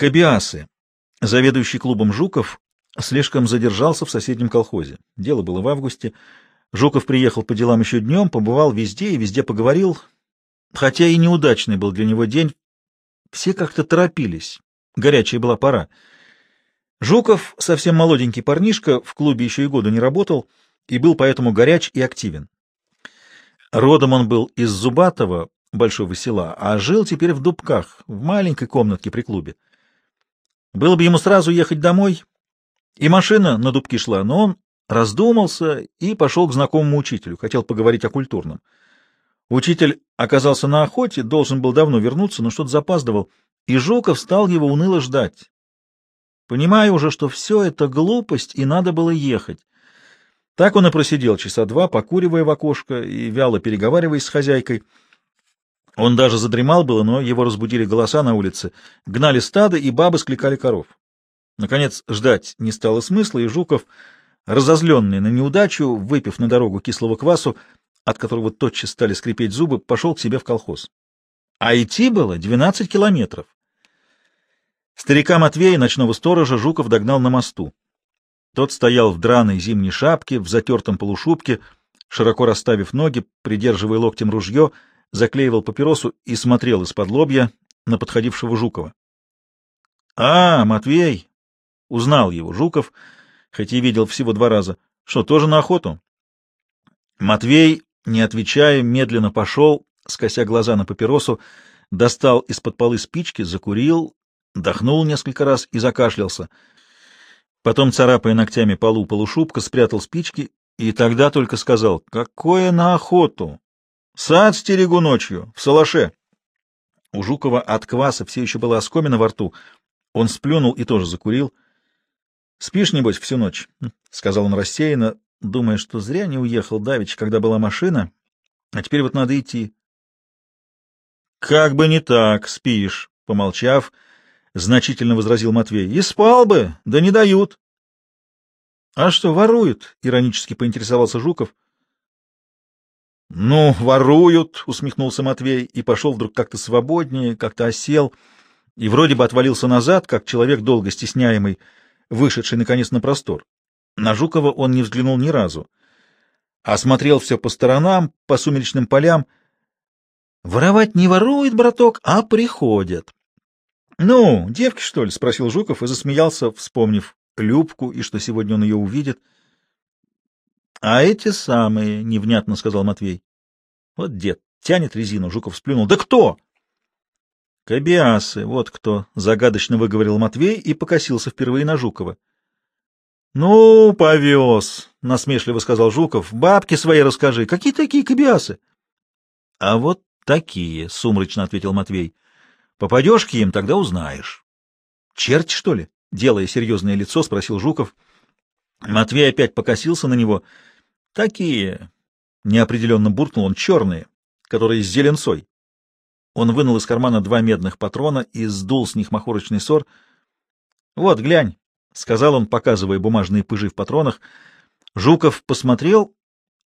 Кабиасы, заведующий клубом Жуков, слишком задержался в соседнем колхозе. Дело было в августе. Жуков приехал по делам еще днем, побывал везде и везде поговорил. Хотя и неудачный был для него день, все как-то торопились. Горячая была пора. Жуков, совсем молоденький парнишка, в клубе еще и года не работал, и был поэтому горяч и активен. Родом он был из Зубатова, большого села, а жил теперь в Дубках, в маленькой комнатке при клубе. Было бы ему сразу ехать домой, и машина на Дубки шла, но он раздумался и пошел к знакомому учителю, хотел поговорить о культурном. Учитель оказался на охоте, должен был давно вернуться, но что-то запаздывал, и Жуков стал его уныло ждать. Понимая уже, что все это глупость, и надо было ехать. Так он и просидел часа два, покуривая в окошко и вяло переговариваясь с хозяйкой. Он даже задремал было, но его разбудили голоса на улице. Гнали стадо, и бабы скликали коров. Наконец, ждать не стало смысла, и Жуков, разозленный на неудачу, выпив на дорогу кислого квасу, от которого тотчас стали скрипеть зубы, пошел к себе в колхоз. А идти было двенадцать километров. Старика Матвея, ночного сторожа, Жуков догнал на мосту. Тот стоял в драной зимней шапке, в затертом полушубке, широко расставив ноги, придерживая локтем ружье, заклеивал папиросу и смотрел из-под лобья на подходившего Жукова. — А, Матвей! — узнал его Жуков, хоть и видел всего два раза. — Что, тоже на охоту? Матвей, не отвечая, медленно пошел, скося глаза на папиросу, достал из-под полы спички, закурил, дохнул несколько раз и закашлялся. Потом, царапая ногтями полу полушубка, спрятал спички и тогда только сказал, «Какое на охоту! Сад стерегу ночью, в салаше!» У Жукова от кваса все еще было оскомина во рту. Он сплюнул и тоже закурил. «Спишь, небось, всю ночь?» — сказал он рассеянно, думая, что зря не уехал давич, когда была машина, а теперь вот надо идти. Как бы не так, спишь, помолчав, значительно возразил Матвей. И спал бы, да не дают. А что, воруют? иронически поинтересовался Жуков. Ну, воруют, усмехнулся Матвей и пошел вдруг как-то свободнее, как-то осел и вроде бы отвалился назад, как человек долго стесняемый, вышедший наконец на простор. На Жукова он не взглянул ни разу. Осмотрел все по сторонам, по сумеречным полям — Воровать не ворует, браток, а приходят. — Ну, девки, что ли? — спросил Жуков и засмеялся, вспомнив Любку и что сегодня он ее увидит. — А эти самые, — невнятно сказал Матвей. — Вот дед тянет резину, Жуков сплюнул. — Да кто? — Кабиасы, вот кто, — загадочно выговорил Матвей и покосился впервые на Жукова. — Ну, повез, — насмешливо сказал Жуков. — Бабки свои расскажи. Какие такие кабиасы? — А вот Такие, — сумрачно ответил Матвей. — Попадешь к им, тогда узнаешь. — Черти, что ли? — делая серьезное лицо, спросил Жуков. Матвей опять покосился на него. — Такие, — неопределенно буркнул он, — черные, которые с зеленцой. Он вынул из кармана два медных патрона и сдул с них махорочный сор. — Вот, глянь, — сказал он, показывая бумажные пыжи в патронах. Жуков посмотрел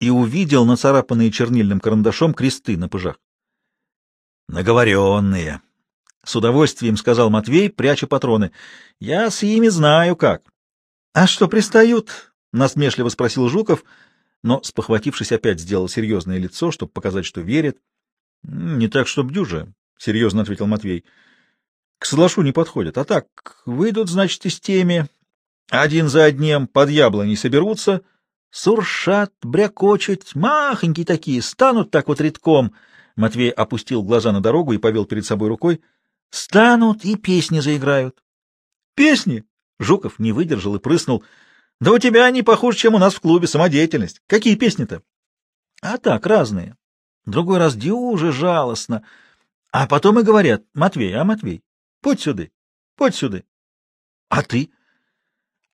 и увидел нацарапанные чернильным карандашом кресты на пыжах. Наговоренные. С удовольствием сказал Матвей, пряча патроны. Я с ими знаю как. А что пристают? Насмешливо спросил Жуков, но, спохватившись, опять сделал серьезное лицо, чтобы показать, что верит. Не так, чтоб дюже, серьезно ответил Матвей. К Салашу не подходят. А так, выйдут, значит, из теми, один за одним под яблони соберутся, суршат, брякочут, махонькие такие, станут так вот редком — Матвей опустил глаза на дорогу и повел перед собой рукой. «Станут и песни заиграют». «Песни?» Жуков не выдержал и прыснул. «Да у тебя они похуже, чем у нас в клубе, самодеятельность. Какие песни-то?» «А так, разные. Другой раз дюже жалостно. А потом и говорят, Матвей, а Матвей, подь сюда, подь сюда. А ты?»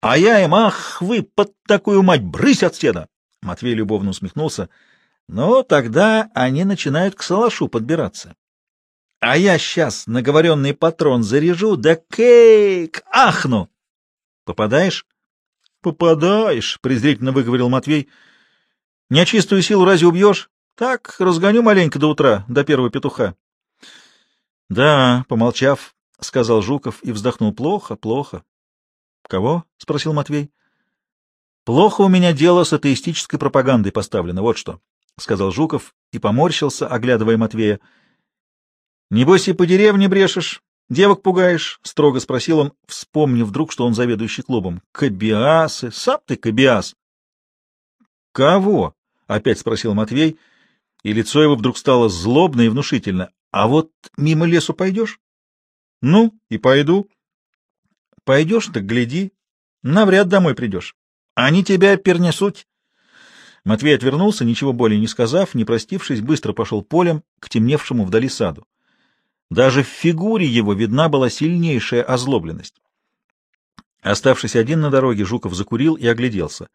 «А я им, ах, вы под такую мать, брысь от стеда!» Матвей любовно усмехнулся. Но тогда они начинают к салашу подбираться. А я сейчас наговоренный патрон заряжу, да кейк, ахну! Попадаешь? Попадаешь, презрительно выговорил Матвей. Нечистую силу разве убьешь? Так, разгоню маленько до утра, до первого петуха. Да, помолчав, — сказал Жуков и вздохнул. — Плохо, плохо. — Кого? — спросил Матвей. — Плохо у меня дело с атеистической пропагандой поставлено, вот что, — сказал Жуков и поморщился, оглядывая Матвея. — Небось и по деревне брешешь, девок пугаешь? — строго спросил он, вспомнив вдруг, что он заведующий клубом. — Кабиасы! Сам ты кабиас! — Кого? — опять спросил Матвей, и лицо его вдруг стало злобно и внушительно. — А вот мимо лесу пойдешь? — Ну, и пойду. — Пойдешь, так гляди. Навряд домой придешь. Они тебя пернесут. Матвей отвернулся, ничего более не сказав, не простившись, быстро пошел полем к темневшему вдали саду. Даже в фигуре его видна была сильнейшая озлобленность. Оставшись один на дороге, Жуков закурил и огляделся.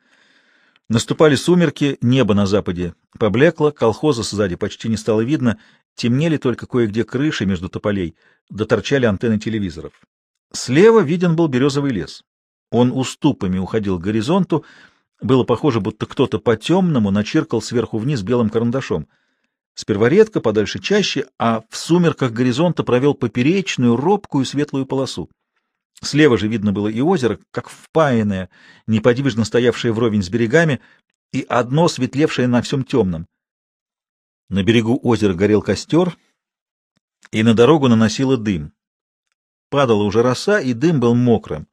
Наступали сумерки, небо на западе поблекло, колхоза сзади почти не стало видно, темнели только кое-где крыши между тополей, доторчали антенны телевизоров. Слева виден был березовый лес. Он уступами уходил к горизонту, было похоже, будто кто-то по-темному начеркал сверху вниз белым карандашом. Сперва редко, подальше чаще, а в сумерках горизонта провел поперечную, робкую светлую полосу. Слева же видно было и озеро, как впаянное, неподвижно стоявшее вровень с берегами, и одно светлевшее на всем темном. На берегу озера горел костер, и на дорогу наносило дым. Падала уже роса, и дым был мокрым.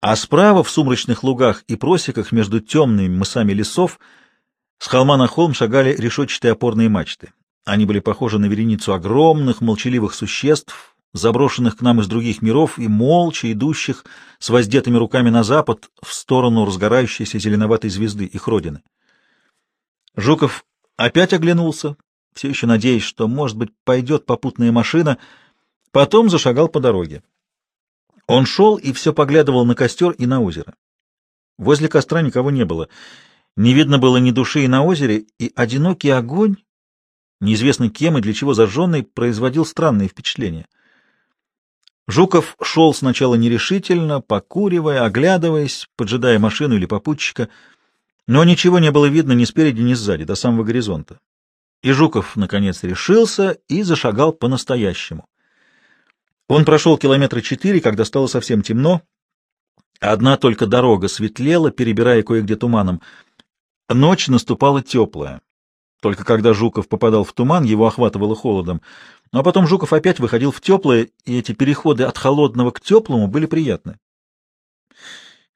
А справа, в сумрачных лугах и просеках между темными мысами лесов, с холма на холм шагали решетчатые опорные мачты. Они были похожи на вереницу огромных, молчаливых существ, заброшенных к нам из других миров и молча идущих с воздетыми руками на запад в сторону разгорающейся зеленоватой звезды, их родины. Жуков опять оглянулся, все еще надеясь, что, может быть, пойдет попутная машина, потом зашагал по дороге. Он шел и все поглядывал на костер и на озеро. Возле костра никого не было. Не видно было ни души и на озере, и одинокий огонь, неизвестно кем и для чего зажженный, производил странные впечатления. Жуков шел сначала нерешительно, покуривая, оглядываясь, поджидая машину или попутчика, но ничего не было видно ни спереди, ни сзади, до самого горизонта. И Жуков, наконец, решился и зашагал по-настоящему. Он прошел километра четыре, когда стало совсем темно. Одна только дорога светлела, перебирая кое-где туманом. Ночь наступала теплая. Только когда Жуков попадал в туман, его охватывало холодом. Ну, а потом Жуков опять выходил в теплое, и эти переходы от холодного к теплому были приятны.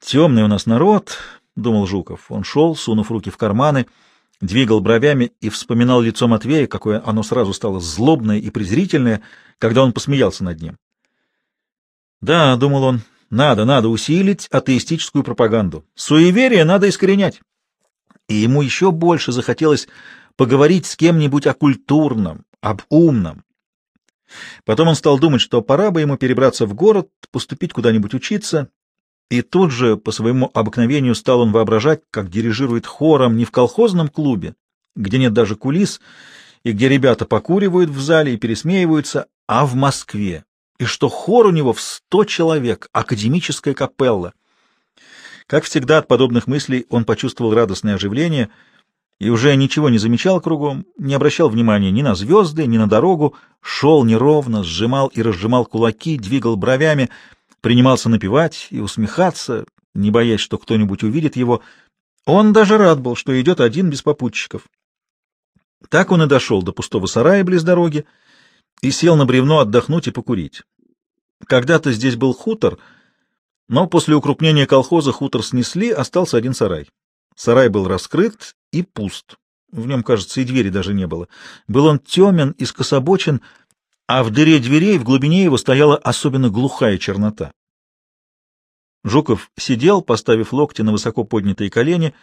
«Темный у нас народ», — думал Жуков. Он шел, сунув руки в карманы, двигал бровями и вспоминал лицо Матвея, какое оно сразу стало злобное и презрительное, когда он посмеялся над ним. «Да», — думал он, — «надо, надо усилить атеистическую пропаганду. Суеверие надо искоренять». И ему еще больше захотелось поговорить с кем-нибудь о культурном, об умном. Потом он стал думать, что пора бы ему перебраться в город, поступить куда-нибудь учиться, и тут же, по своему обыкновению, стал он воображать, как дирижирует хором не в колхозном клубе, где нет даже кулис, и где ребята покуривают в зале и пересмеиваются, а в Москве, и что хор у него в сто человек, академическая капелла. Как всегда от подобных мыслей он почувствовал радостное оживление — и уже ничего не замечал кругом, не обращал внимания ни на звезды, ни на дорогу, шел неровно, сжимал и разжимал кулаки, двигал бровями, принимался напевать и усмехаться, не боясь, что кто-нибудь увидит его. Он даже рад был, что идет один без попутчиков. Так он и дошел до пустого сарая близ дороги и сел на бревно отдохнуть и покурить. Когда-то здесь был хутор, но после укрупнения колхоза хутор снесли, остался один сарай. Сарай был раскрыт и пуст. В нем, кажется, и двери даже не было. Был он темен и скособочен, а в дыре дверей в глубине его стояла особенно глухая чернота. Жуков сидел, поставив локти на высоко поднятые колени,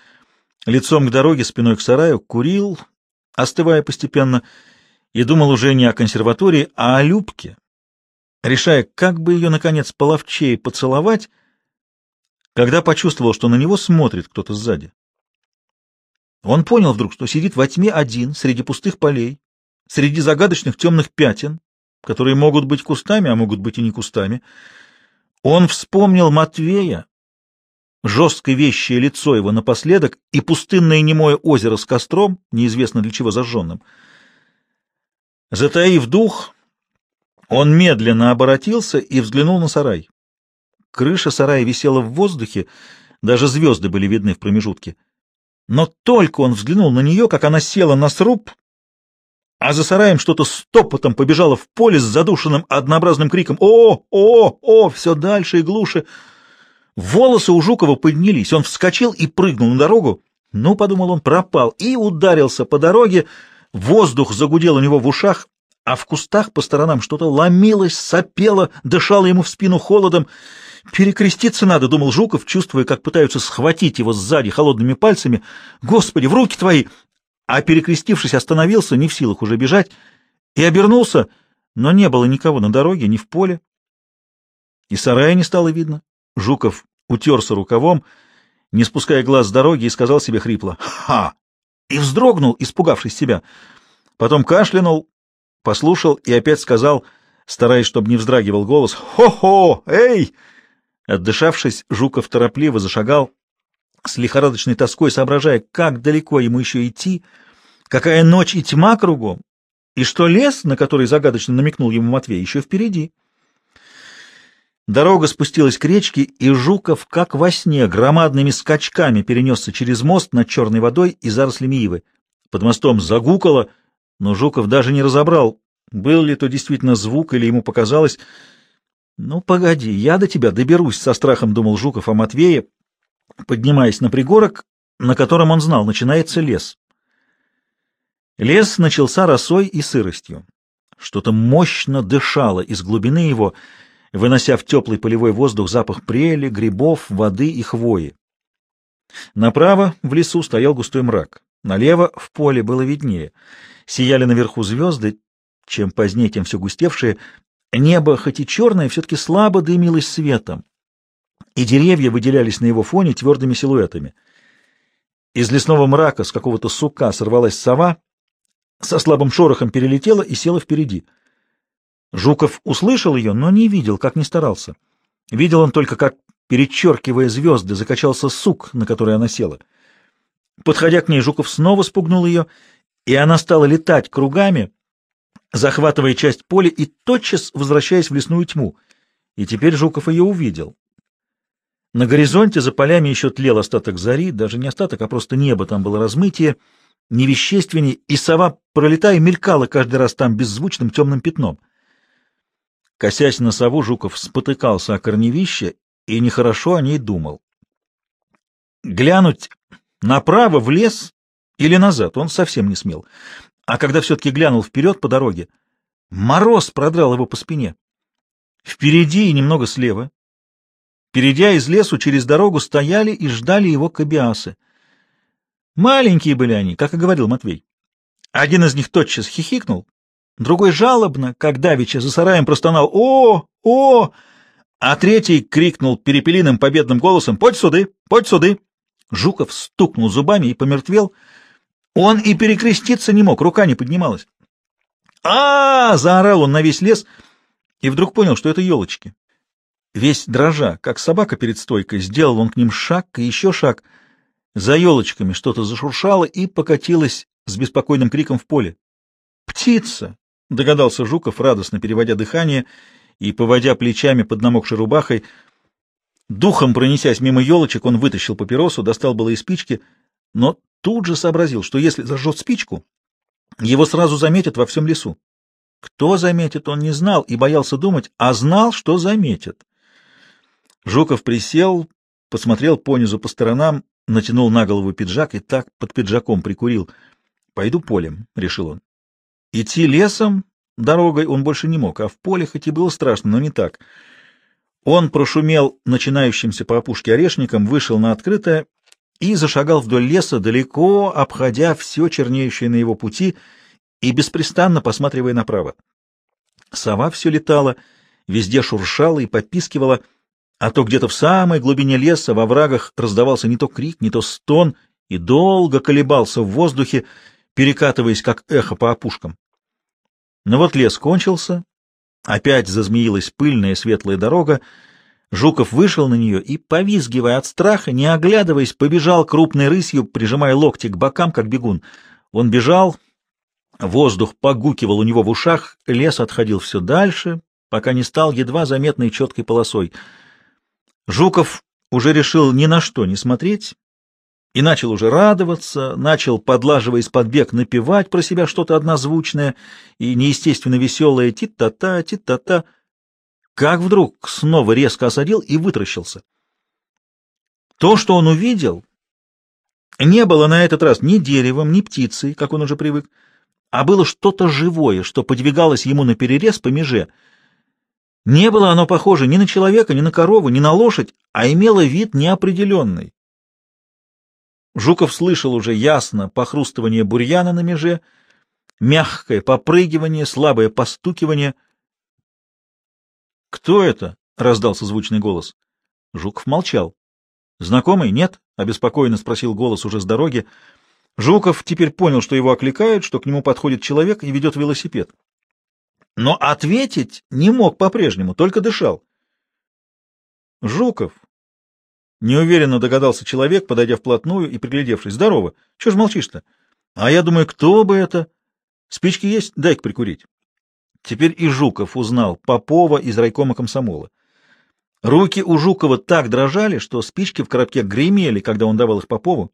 лицом к дороге, спиной к сараю, курил, остывая постепенно, и думал уже не о консерватории, а о Любке, решая, как бы ее, наконец, половчее поцеловать, когда почувствовал, что на него смотрит кто-то сзади. Он понял вдруг, что сидит во тьме один, среди пустых полей, среди загадочных темных пятен, которые могут быть кустами, а могут быть и не кустами. Он вспомнил Матвея, жесткое вещее лицо его напоследок и пустынное немое озеро с костром, неизвестно для чего зажженным. Затаив дух, Он медленно оборотился и взглянул на сарай. Крыша сарая висела в воздухе, даже звезды были видны в промежутке. Но только он взглянул на нее, как она села на сруб, а за сараем что-то стопотом побежало в поле с задушенным однообразным криком «О! О! О!» все дальше и глуше. Волосы у Жукова поднялись, он вскочил и прыгнул на дорогу. Ну, подумал он, пропал, и ударился по дороге, воздух загудел у него в ушах, а в кустах по сторонам что-то ломилось, сопело, дышало ему в спину холодом. «Перекреститься надо», — думал Жуков, чувствуя, как пытаются схватить его сзади холодными пальцами. «Господи, в руки твои!» а, перекрестившись, остановился, не в силах уже бежать, и обернулся, но не было никого на дороге, ни в поле. И сарая не стало видно. Жуков утерся рукавом, не спуская глаз с дороги, и сказал себе хрипло «Ха!» и вздрогнул, испугавшись себя. Потом кашлянул, послушал и опять сказал, стараясь, чтобы не вздрагивал голос «Хо-хо! Эй!» Отдышавшись, Жуков торопливо зашагал, с лихорадочной тоской соображая, как далеко ему еще идти, какая ночь и тьма кругом, и что лес, на который загадочно намекнул ему Матвей, еще впереди. Дорога спустилась к речке, и Жуков, как во сне, громадными скачками перенесся через мост над черной водой и зарослями ивы. Под мостом загукало, но Жуков даже не разобрал, был ли то действительно звук или ему показалось. «Ну, погоди, я до тебя доберусь», — со страхом думал Жуков о Матвее, поднимаясь на пригорок, на котором он знал, начинается лес. Лес начался росой и сыростью. Что-то мощно дышало из глубины его, вынося в теплый полевой воздух запах прели, грибов, воды и хвои. Направо в лесу стоял густой мрак, налево в поле было виднее. Сияли наверху звезды, чем позднее, тем все густевшие. Небо, хоть и черное, все-таки слабо дымилось светом и деревья выделялись на его фоне твердыми силуэтами. Из лесного мрака с какого-то сука сорвалась сова, со слабым шорохом перелетела и села впереди. Жуков услышал ее, но не видел, как ни старался. Видел он только, как, перечеркивая звезды, закачался сук, на который она села. Подходя к ней, Жуков снова спугнул ее, и она стала летать кругами, захватывая часть поля и тотчас возвращаясь в лесную тьму. И теперь Жуков ее увидел. На горизонте за полями еще тлел остаток зари, даже не остаток, а просто небо там было размытие, невещественнее, и сова, пролетая, мелькала каждый раз там беззвучным темным пятном. Косясь на сову, Жуков спотыкался о корневище и нехорошо о ней думал. Глянуть направо в лес или назад он совсем не смел, а когда все-таки глянул вперед по дороге, мороз продрал его по спине. Впереди и немного слева Перейдя из лесу через дорогу, стояли и ждали его кабиасы. Маленькие были они, как и говорил Матвей. Один из них тотчас хихикнул, другой жалобно, как давеча за сараем простонал «О! О!», а третий крикнул перепелиным победным голосом «Подь суды! Подь суды!». Жуков стукнул зубами и помертвел. Он и перекреститься не мог, рука не поднималась. а, -а, -а заорал он на весь лес и вдруг понял, что это елочки. Весь дрожа, как собака перед стойкой, сделал он к ним шаг и еще шаг. За елочками что-то зашуршало и покатилось с беспокойным криком в поле. «Птица!» — догадался Жуков, радостно переводя дыхание и поводя плечами под намокшей рубахой. Духом пронесясь мимо елочек, он вытащил папиросу, достал было и спички, но тут же сообразил, что если зажжет спичку, его сразу заметят во всем лесу. Кто заметит, он не знал и боялся думать, а знал, что заметят. Жуков присел, посмотрел понизу по сторонам, натянул на голову пиджак и так под пиджаком прикурил. «Пойду полем», — решил он. Идти лесом, дорогой он больше не мог, а в поле хоть и было страшно, но не так. Он прошумел начинающимся по опушке орешником, вышел на открытое и зашагал вдоль леса, далеко обходя все чернеющее на его пути и беспрестанно посматривая направо. Сова все летала, везде шуршала и попискивала — а то где-то в самой глубине леса во врагах раздавался не то крик, не то стон, и долго колебался в воздухе, перекатываясь как эхо по опушкам. Но вот лес кончился, опять зазмеилась пыльная светлая дорога, Жуков вышел на нее и, повизгивая от страха, не оглядываясь, побежал крупной рысью, прижимая локти к бокам, как бегун. Он бежал, Воздух погукивал у него в ушах, лес отходил все дальше, пока не стал едва заметной четкой полосой. Жуков уже решил ни на что не смотреть и начал уже радоваться, начал, подлаживая из-под бег, напевать про себя что-то однозвучное и неестественно веселое «ти-та-та, ти-та-та», как вдруг снова резко осадил и вытращился. То, что он увидел, не было на этот раз ни деревом, ни птицей, как он уже привык, а было что-то живое, что подвигалось ему на перерез по меже. Не было оно похоже ни на человека, ни на корову, ни на лошадь, а имело вид неопределенный. Жуков слышал уже ясно похрустывание бурьяна на меже, мягкое попрыгивание, слабое постукивание. «Кто это?» — раздался звучный голос. Жуков молчал. «Знакомый? Нет?» — обеспокоенно спросил голос уже с дороги. Жуков теперь понял, что его окликают, что к нему подходит человек и ведет велосипед. Но ответить не мог по-прежнему, только дышал. «Жуков!» — неуверенно догадался человек, подойдя вплотную и приглядевшись. «Здорово! Чего ж молчишь-то? А я думаю, кто бы это? Спички есть? Дай-ка прикурить». Теперь и Жуков узнал Попова из райкома комсомола. Руки у Жукова так дрожали, что спички в коробке гремели, когда он давал их Попову.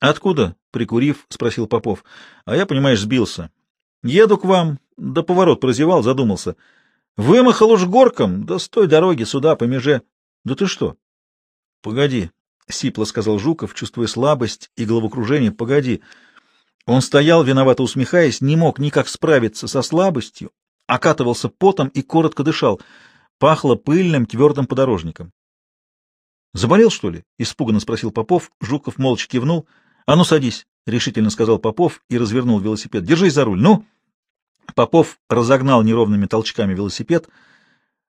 Откуда? Прикурив, спросил Попов. А я, понимаешь, сбился. Еду к вам, да поворот прозевал, задумался. Вымахал уж горком, да с той дороги сюда, по меже. Да ты что? Погоди, сипло сказал Жуков, чувствуя слабость и головокружение. Погоди. Он стоял, виновато усмехаясь, не мог никак справиться со слабостью, окатывался потом и коротко дышал. Пахло пыльным, твердым подорожником. «Заболел, что ли?» — испуганно спросил Попов. Жуков молча кивнул —— А ну, садись, — решительно сказал Попов и развернул велосипед. — Держись за руль, ну! Попов разогнал неровными толчками велосипед,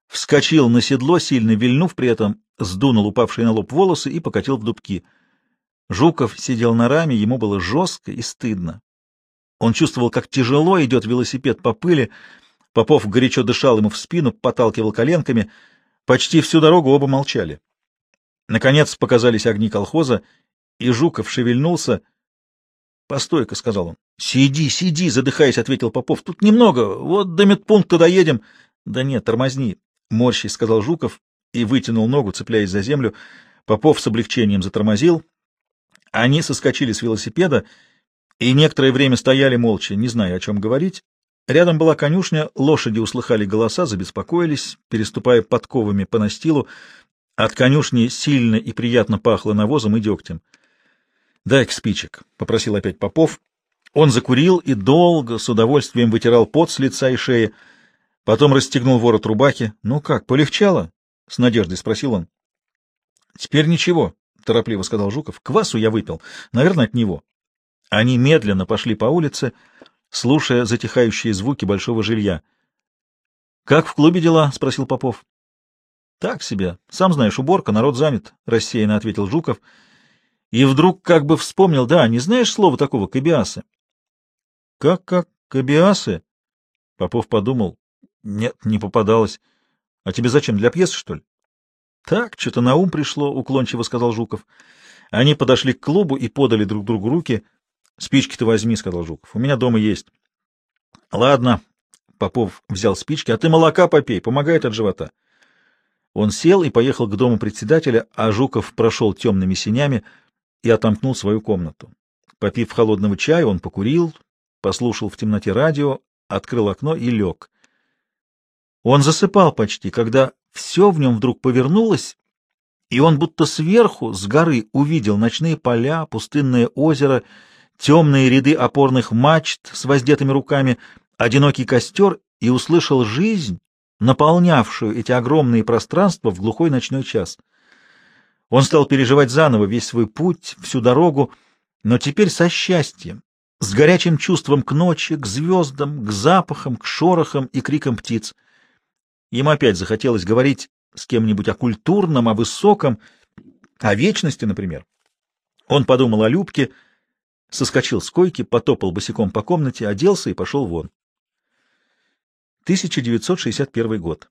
вскочил на седло, сильно вильнув, при этом сдунул упавшие на лоб волосы и покатил в дубки. Жуков сидел на раме, ему было жестко и стыдно. Он чувствовал, как тяжело идет велосипед по пыли. Попов горячо дышал ему в спину, поталкивал коленками. Почти всю дорогу оба молчали. Наконец показались огни колхоза, и Жуков шевельнулся. — Постой-ка, — сказал он. — Сиди, сиди, — задыхаясь, ответил Попов. — Тут немного, вот до медпункта доедем. — Да нет, тормозни, — морщись, — сказал Жуков и вытянул ногу, цепляясь за землю. Попов с облегчением затормозил. Они соскочили с велосипеда и некоторое время стояли молча, не зная, о чем говорить. Рядом была конюшня, лошади услыхали голоса, забеспокоились, переступая подковами по настилу. От конюшни сильно и приятно пахло навозом и дегтем. Дай-ка спичек, — попросил опять Попов. Он закурил и долго, с удовольствием вытирал пот с лица и шеи, потом расстегнул ворот рубахи. — Ну как, полегчало? — с надеждой спросил он. — Теперь ничего, — торопливо сказал Жуков. — Квасу я выпил. Наверное, от него. Они медленно пошли по улице, слушая затихающие звуки большого жилья. — Как в клубе дела? — спросил Попов. — Так себе. Сам знаешь, уборка, народ занят, — рассеянно ответил Жуков. — и вдруг как бы вспомнил, да, не знаешь слова такого «кабиасы»? Как, как, кабиасы? Попов подумал. Нет, не попадалось. А тебе зачем, для пьесы, что ли? Так, что-то на ум пришло, уклончиво сказал Жуков. Они подошли к клубу и подали друг другу руки. Спички ты возьми, сказал Жуков. У меня дома есть. Ладно. Попов взял спички. А ты молока попей, помогает от живота. Он сел и поехал к дому председателя, а Жуков прошел темными синями, и отомкнул свою комнату. Попив холодного чая, он покурил, послушал в темноте радио, открыл окно и лег. Он засыпал почти, когда все в нем вдруг повернулось, и он будто сверху, с горы, увидел ночные поля, пустынное озеро, темные ряды опорных мачт с воздетыми руками, одинокий костер и услышал жизнь, наполнявшую эти огромные пространства в глухой ночной час. Он стал переживать заново весь свой путь, всю дорогу, но теперь со счастьем, с горячим чувством к ночи, к звездам, к запахам, к шорохам и крикам птиц. Ему опять захотелось говорить с кем-нибудь о культурном, о высоком, о вечности, например. Он подумал о Любке, соскочил с койки, потопал босиком по комнате, оделся и пошел вон. 1961 год.